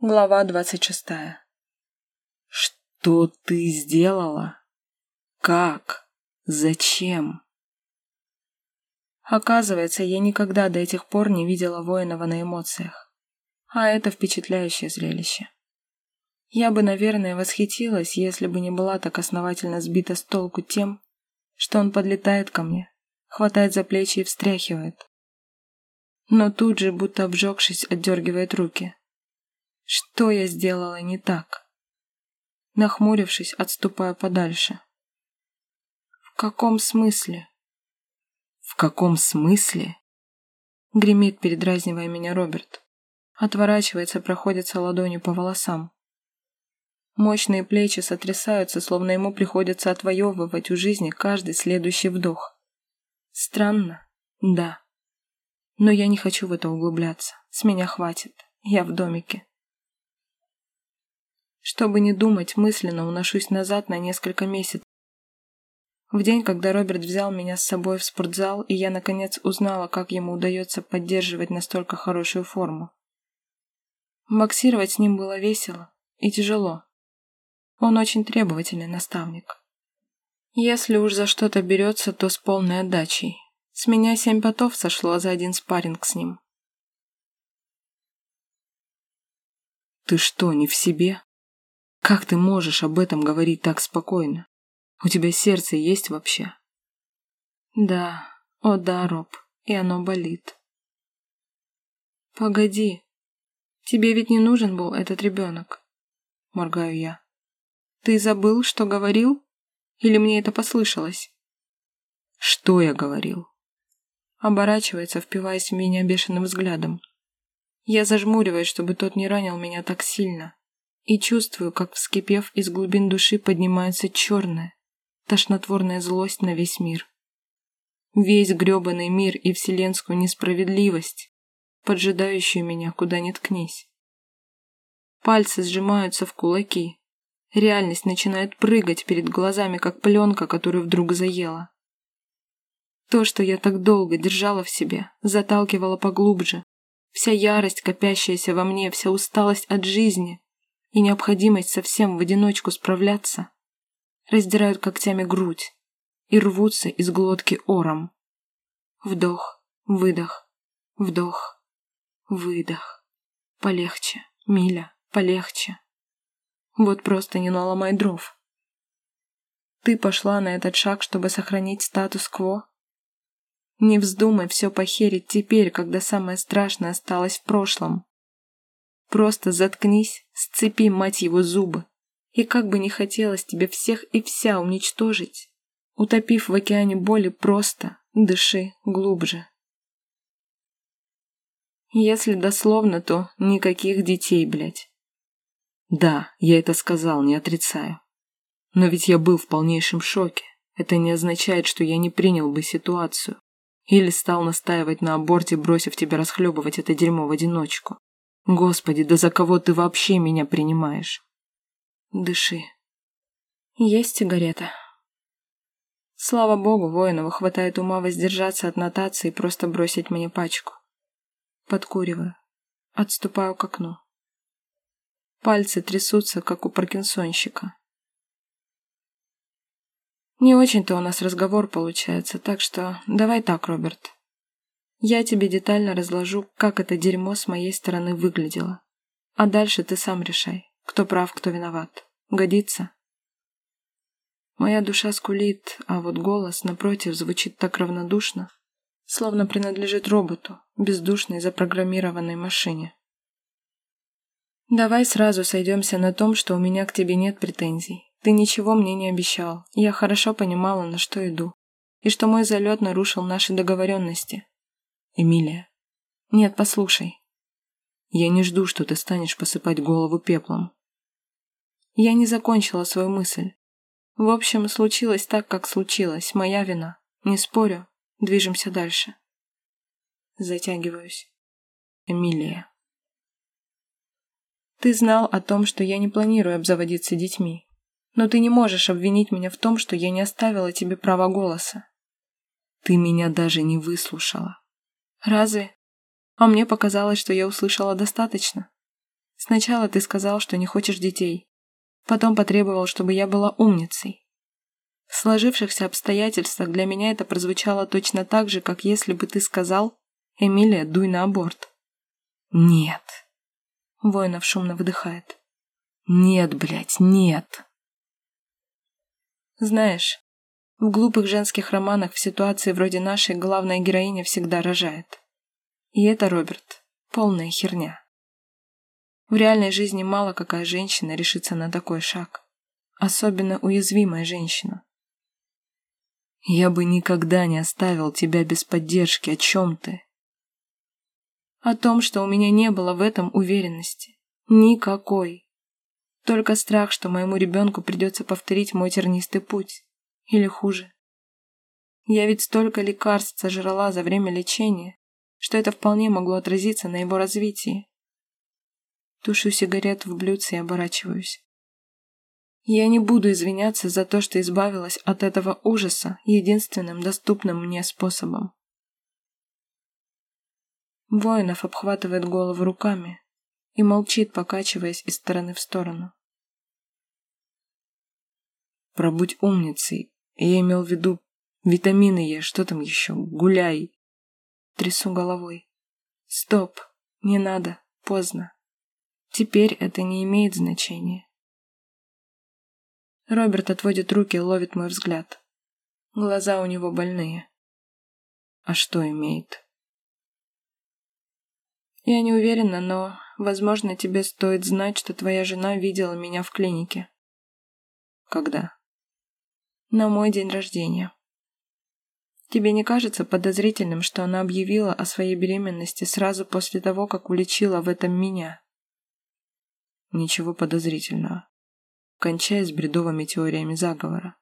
Глава двадцать шестая. Что ты сделала? Как? Зачем? Оказывается, я никогда до этих пор не видела воинова на эмоциях. А это впечатляющее зрелище. Я бы, наверное, восхитилась, если бы не была так основательно сбита с толку тем, что он подлетает ко мне, хватает за плечи и встряхивает. Но тут же, будто обжегшись, отдергивает руки. Что я сделала не так? Нахмурившись, отступаю подальше. В каком смысле? В каком смысле? Гремит, передразнивая меня Роберт. Отворачивается, проходится ладонью по волосам. Мощные плечи сотрясаются, словно ему приходится отвоевывать у жизни каждый следующий вдох. Странно, да. Но я не хочу в это углубляться. С меня хватит. Я в домике. Чтобы не думать, мысленно уношусь назад на несколько месяцев. В день, когда Роберт взял меня с собой в спортзал, и я наконец узнала, как ему удается поддерживать настолько хорошую форму. Боксировать с ним было весело и тяжело. Он очень требовательный наставник. Если уж за что-то берется, то с полной отдачей. С меня семь потов сошло за один спарринг с ним. «Ты что, не в себе?» Как ты можешь об этом говорить так спокойно? У тебя сердце есть вообще? Да, о да, Роб, и оно болит. Погоди, тебе ведь не нужен был этот ребенок, моргаю я. Ты забыл, что говорил? Или мне это послышалось? Что я говорил? Оборачивается, впиваясь в меня бешеным взглядом. Я зажмуриваюсь, чтобы тот не ранил меня так сильно и чувствую, как, вскипев из глубин души, поднимается черная, тошнотворная злость на весь мир. Весь грёбаный мир и вселенскую несправедливость, поджидающую меня, куда ни ткнись. Пальцы сжимаются в кулаки. Реальность начинает прыгать перед глазами, как пленка, которую вдруг заела. То, что я так долго держала в себе, заталкивала поглубже. Вся ярость, копящаяся во мне, вся усталость от жизни, и необходимость совсем в одиночку справляться, раздирают когтями грудь и рвутся из глотки ором. Вдох, выдох, вдох, выдох. Полегче, Миля, полегче. Вот просто не наломай дров. Ты пошла на этот шаг, чтобы сохранить статус-кво? Не вздумай все похерить теперь, когда самое страшное осталось в прошлом. Просто заткнись, сцепи, мать его, зубы. И как бы не хотелось тебе всех и вся уничтожить, утопив в океане боли, просто дыши глубже. Если дословно, то никаких детей, блядь. Да, я это сказал, не отрицаю. Но ведь я был в полнейшем шоке. Это не означает, что я не принял бы ситуацию. Или стал настаивать на аборте, бросив тебя расхлебывать это дерьмо в одиночку. Господи, да за кого ты вообще меня принимаешь? Дыши. Есть сигарета. Слава богу, воинову хватает ума воздержаться от нотации и просто бросить мне пачку. Подкуриваю. Отступаю к окну. Пальцы трясутся, как у паркинсонщика. Не очень-то у нас разговор получается, так что давай так, Роберт. Я тебе детально разложу, как это дерьмо с моей стороны выглядело. А дальше ты сам решай, кто прав, кто виноват. Годится? Моя душа скулит, а вот голос, напротив, звучит так равнодушно, словно принадлежит роботу, бездушной запрограммированной машине. Давай сразу сойдемся на том, что у меня к тебе нет претензий. Ты ничего мне не обещал. Я хорошо понимала, на что иду. И что мой залет нарушил наши договоренности. Эмилия. Нет, послушай. Я не жду, что ты станешь посыпать голову пеплом. Я не закончила свою мысль. В общем, случилось так, как случилось. Моя вина. Не спорю. Движемся дальше. Затягиваюсь. Эмилия. Ты знал о том, что я не планирую обзаводиться детьми. Но ты не можешь обвинить меня в том, что я не оставила тебе права голоса. Ты меня даже не выслушала. Разве? А мне показалось, что я услышала достаточно. Сначала ты сказал, что не хочешь детей. Потом потребовал, чтобы я была умницей. В сложившихся обстоятельствах для меня это прозвучало точно так же, как если бы ты сказал «Эмилия, дуй на аборт». «Нет». Воинов шумно выдыхает. «Нет, блядь, нет». Знаешь, в глупых женских романах в ситуации вроде нашей главная героиня всегда рожает. И это, Роберт, полная херня. В реальной жизни мало какая женщина решится на такой шаг. Особенно уязвимая женщина. Я бы никогда не оставил тебя без поддержки. О чем ты? О том, что у меня не было в этом уверенности. Никакой. Только страх, что моему ребенку придется повторить мой тернистый путь. Или хуже. Я ведь столько лекарств сожрала за время лечения, что это вполне могло отразиться на его развитии. Тушу сигарету в блюдце и оборачиваюсь. Я не буду извиняться за то, что избавилась от этого ужаса единственным доступным мне способом. Воинов обхватывает голову руками и молчит, покачиваясь из стороны в сторону. Пробудь умницей. Я имел в виду витамины ешь, что там еще, гуляй. Трясу головой. Стоп, не надо, поздно. Теперь это не имеет значения. Роберт отводит руки ловит мой взгляд. Глаза у него больные. А что имеет? Я не уверена, но, возможно, тебе стоит знать, что твоя жена видела меня в клинике. Когда? На мой день рождения. Тебе не кажется подозрительным, что она объявила о своей беременности сразу после того, как уличила в этом меня? Ничего подозрительного кончая с бредовыми теориями заговора.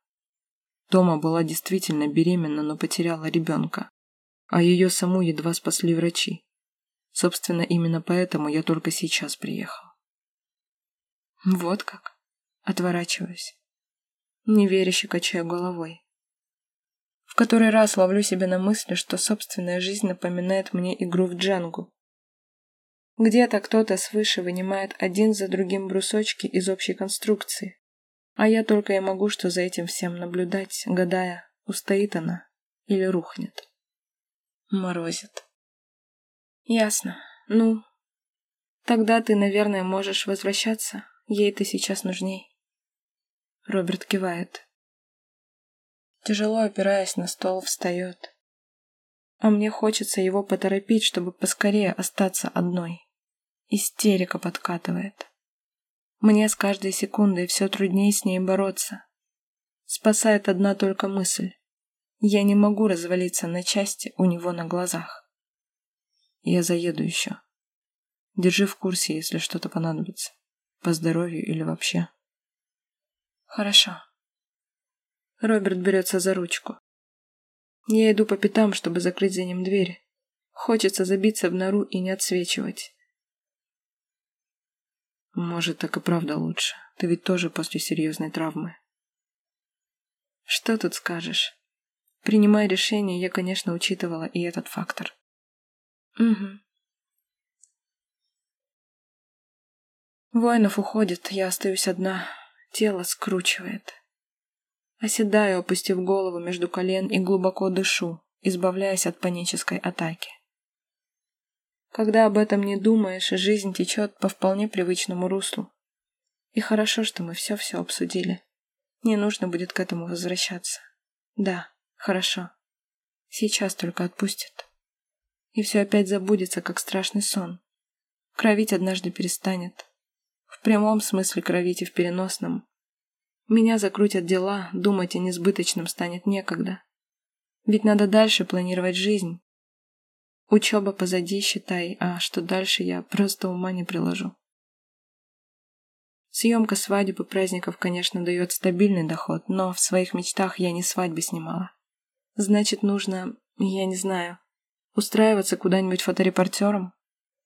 Тома была действительно беременна, но потеряла ребенка, а ее саму едва спасли врачи. Собственно, именно поэтому я только сейчас приехал. Вот как? Отворачиваюсь. Неверяще качаю головой. В который раз ловлю себя на мысли, что собственная жизнь напоминает мне игру в джангу. Где-то кто-то свыше вынимает один за другим брусочки из общей конструкции. А я только и могу что за этим всем наблюдать, гадая, устоит она или рухнет. Морозит. Ясно. Ну, тогда ты, наверное, можешь возвращаться. Ей ты сейчас нужней. Роберт кивает. Тяжело опираясь на стол, встает. А мне хочется его поторопить, чтобы поскорее остаться одной. Истерика подкатывает. Мне с каждой секундой все труднее с ней бороться. Спасает одна только мысль. Я не могу развалиться на части у него на глазах. Я заеду еще. Держи в курсе, если что-то понадобится. По здоровью или вообще. Хорошо. Роберт берется за ручку. Я иду по пятам, чтобы закрыть за ним дверь. Хочется забиться в нору и не отсвечивать. Может, так и правда лучше. Ты ведь тоже после серьезной травмы. Что тут скажешь? Принимая решение, я, конечно, учитывала и этот фактор. Угу. Воинов уходит, я остаюсь одна. Тело скручивает. Оседаю, опустив голову между колен и глубоко дышу, избавляясь от панической атаки. Когда об этом не думаешь, жизнь течет по вполне привычному руслу. И хорошо, что мы все-все обсудили. Не нужно будет к этому возвращаться. Да, хорошо. Сейчас только отпустит. И все опять забудется, как страшный сон. Кровить однажды перестанет. В прямом смысле кровить и в переносном. Меня закрутят дела, думать о несбыточном станет некогда. Ведь надо дальше планировать жизнь, Учеба позади, считай, а что дальше я просто ума не приложу. Съемка свадеб и праздников, конечно, дает стабильный доход, но в своих мечтах я не свадьбы снимала. Значит, нужно, я не знаю, устраиваться куда-нибудь фоторепортером?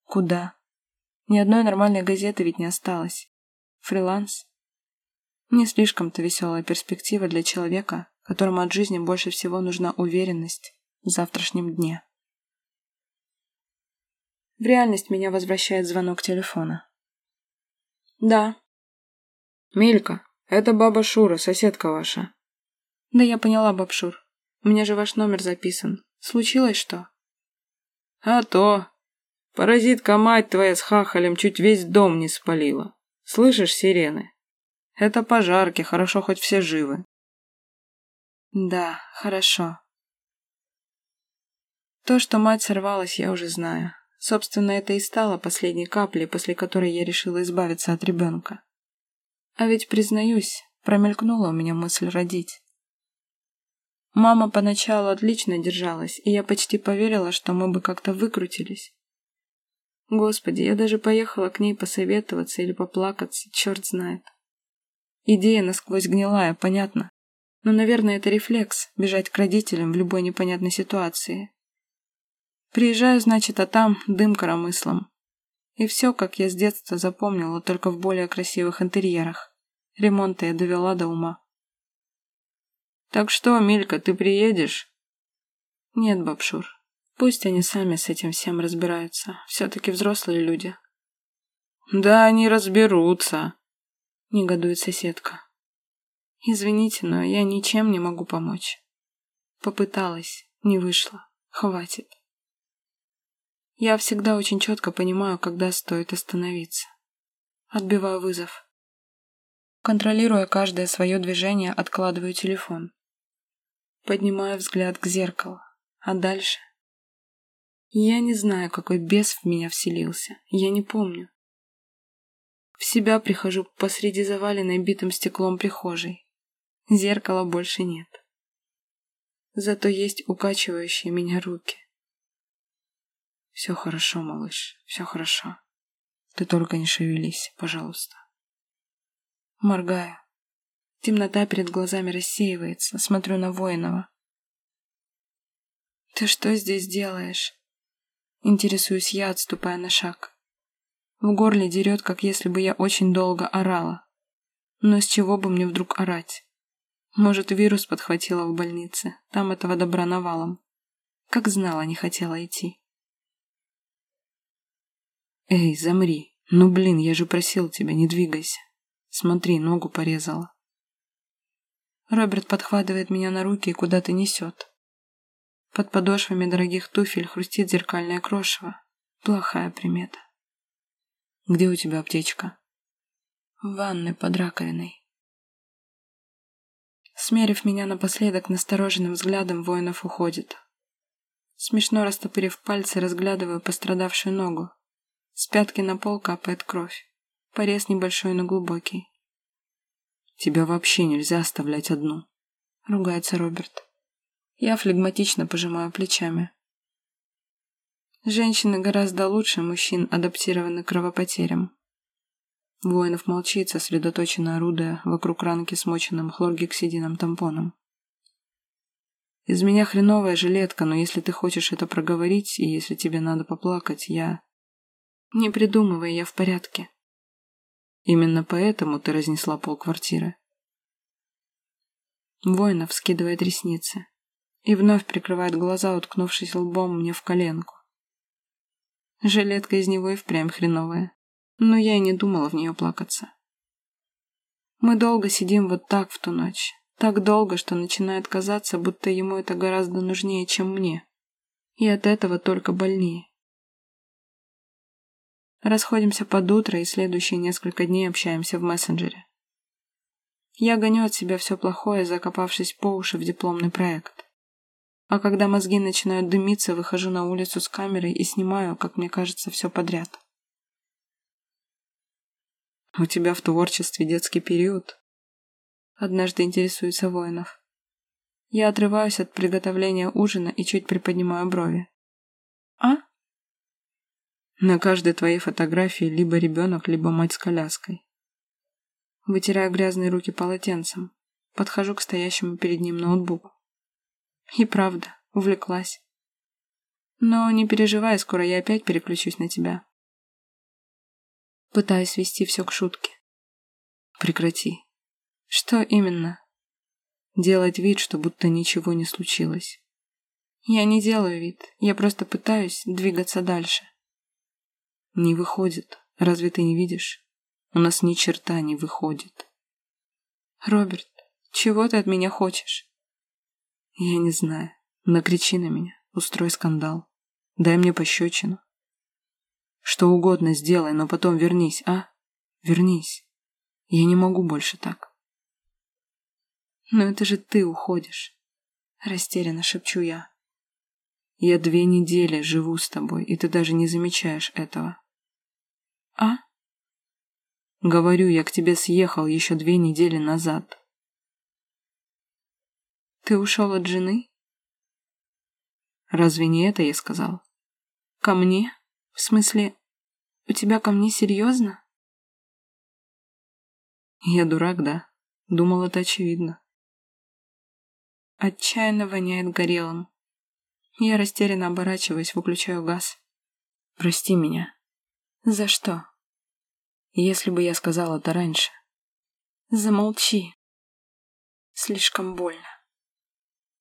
Куда? Ни одной нормальной газеты ведь не осталось. Фриланс? Не слишком-то веселая перспектива для человека, которому от жизни больше всего нужна уверенность в завтрашнем дне. В реальность меня возвращает звонок телефона. Да. Милька, это баба Шура, соседка ваша. Да я поняла, бабшур. У меня же ваш номер записан. Случилось что? А то. Паразитка мать твоя с хахалем чуть весь дом не спалила. Слышишь сирены? Это пожарки, хорошо хоть все живы. Да, хорошо. То, что мать сорвалась, я уже знаю. Собственно, это и стало последней каплей, после которой я решила избавиться от ребенка. А ведь, признаюсь, промелькнула у меня мысль родить. Мама поначалу отлично держалась, и я почти поверила, что мы бы как-то выкрутились. Господи, я даже поехала к ней посоветоваться или поплакаться, черт знает. Идея насквозь гнилая, понятно. Но, наверное, это рефлекс – бежать к родителям в любой непонятной ситуации. Приезжаю, значит, а там дым коромыслом. И все, как я с детства запомнила, только в более красивых интерьерах. Ремонта я довела до ума. «Так что, Милька, ты приедешь?» «Нет, бабшур. Пусть они сами с этим всем разбираются. Все-таки взрослые люди». «Да они разберутся», — негодует соседка. «Извините, но я ничем не могу помочь. Попыталась, не вышло. Хватит. Я всегда очень четко понимаю, когда стоит остановиться. Отбиваю вызов. Контролируя каждое свое движение, откладываю телефон. Поднимаю взгляд к зеркалу. А дальше? Я не знаю, какой бес в меня вселился. Я не помню. В себя прихожу посреди заваленной битым стеклом прихожей. Зеркала больше нет. Зато есть укачивающие меня руки. Все хорошо, малыш, все хорошо. Ты только не шевелись, пожалуйста. Моргаю. Темнота перед глазами рассеивается. Смотрю на Воинова. «Ты что здесь делаешь?» Интересуюсь я, отступая на шаг. В горле дерет, как если бы я очень долго орала. Но с чего бы мне вдруг орать? Может, вирус подхватила в больнице. Там этого добра навалом. Как знала, не хотела идти. «Эй, замри! Ну блин, я же просил тебя, не двигайся. Смотри, ногу порезала». Роберт подхватывает меня на руки и куда-то несет. Под подошвами дорогих туфель хрустит зеркальное крошево. Плохая примета. «Где у тебя аптечка?» «В ванной под раковиной». Смерив меня напоследок настороженным взглядом, воинов уходит. Смешно растопырив пальцы, разглядываю пострадавшую ногу. С пятки на пол капает кровь. Порез небольшой, но глубокий. Тебя вообще нельзя оставлять одну. Ругается Роберт. Я флегматично пожимаю плечами. Женщины гораздо лучше мужчин адаптированы к кровопотерям. Воинов молчит, сосредоточенно орудуя вокруг ранки смоченным хлоргексидином тампоном. Из меня хреновая жилетка, но если ты хочешь это проговорить, и если тебе надо поплакать, я... Не придумывай, я в порядке. Именно поэтому ты разнесла полквартиры. Воинов скидывает ресницы и вновь прикрывает глаза, уткнувшись лбом мне в коленку. Жилетка из него и впрямь хреновая, но я и не думала в нее плакаться. Мы долго сидим вот так в ту ночь, так долго, что начинает казаться, будто ему это гораздо нужнее, чем мне, и от этого только больнее. Расходимся под утро и следующие несколько дней общаемся в мессенджере. Я гоню от себя все плохое, закопавшись по уши в дипломный проект. А когда мозги начинают дымиться, выхожу на улицу с камерой и снимаю, как мне кажется, все подряд. «У тебя в творчестве детский период?» Однажды интересуется Воинов. Я отрываюсь от приготовления ужина и чуть приподнимаю брови. «А?» На каждой твоей фотографии либо ребенок, либо мать с коляской. Вытираю грязные руки полотенцем. Подхожу к стоящему перед ним ноутбуку. И правда, увлеклась. Но не переживай, скоро я опять переключусь на тебя. Пытаюсь свести все к шутке. Прекрати. Что именно? Делать вид, что будто ничего не случилось. Я не делаю вид, я просто пытаюсь двигаться дальше. Не выходит. Разве ты не видишь? У нас ни черта не выходит. Роберт, чего ты от меня хочешь? Я не знаю. Накричи на меня, устрой скандал. Дай мне пощечину. Что угодно сделай, но потом вернись, а? Вернись. Я не могу больше так. Но это же ты уходишь. Растерянно шепчу я. Я две недели живу с тобой, и ты даже не замечаешь этого. А? Говорю, я к тебе съехал еще две недели назад. Ты ушел от жены? Разве не это я сказал? Ко мне? В смысле, у тебя ко мне серьезно? Я дурак, да? Думал, это очевидно. Отчаянно воняет горелым. Я растерянно оборачиваюсь, выключаю газ. Прости меня. За что? Если бы я сказал это раньше. Замолчи. Слишком больно.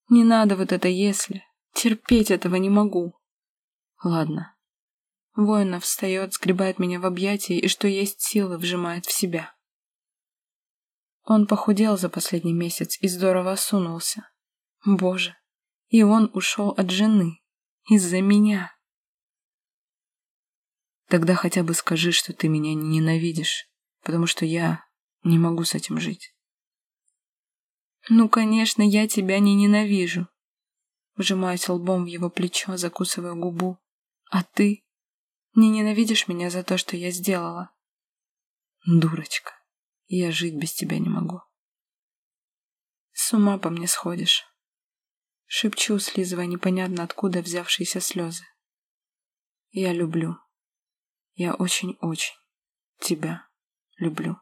Не надо вот это «если». Терпеть этого не могу. Ладно. Воинов встает, сгребает меня в объятия и, что есть силы, вжимает в себя. Он похудел за последний месяц и здорово осунулся. Боже, и он ушел от жены. Из-за меня. Тогда хотя бы скажи, что ты меня не ненавидишь, потому что я не могу с этим жить. Ну, конечно, я тебя не ненавижу. Вжимаюсь лбом в его плечо, закусываю губу. А ты не ненавидишь меня за то, что я сделала? Дурочка, я жить без тебя не могу. С ума по мне сходишь. Шепчу, слизывая непонятно откуда взявшиеся слезы. Я люблю. Я очень-очень тебя люблю.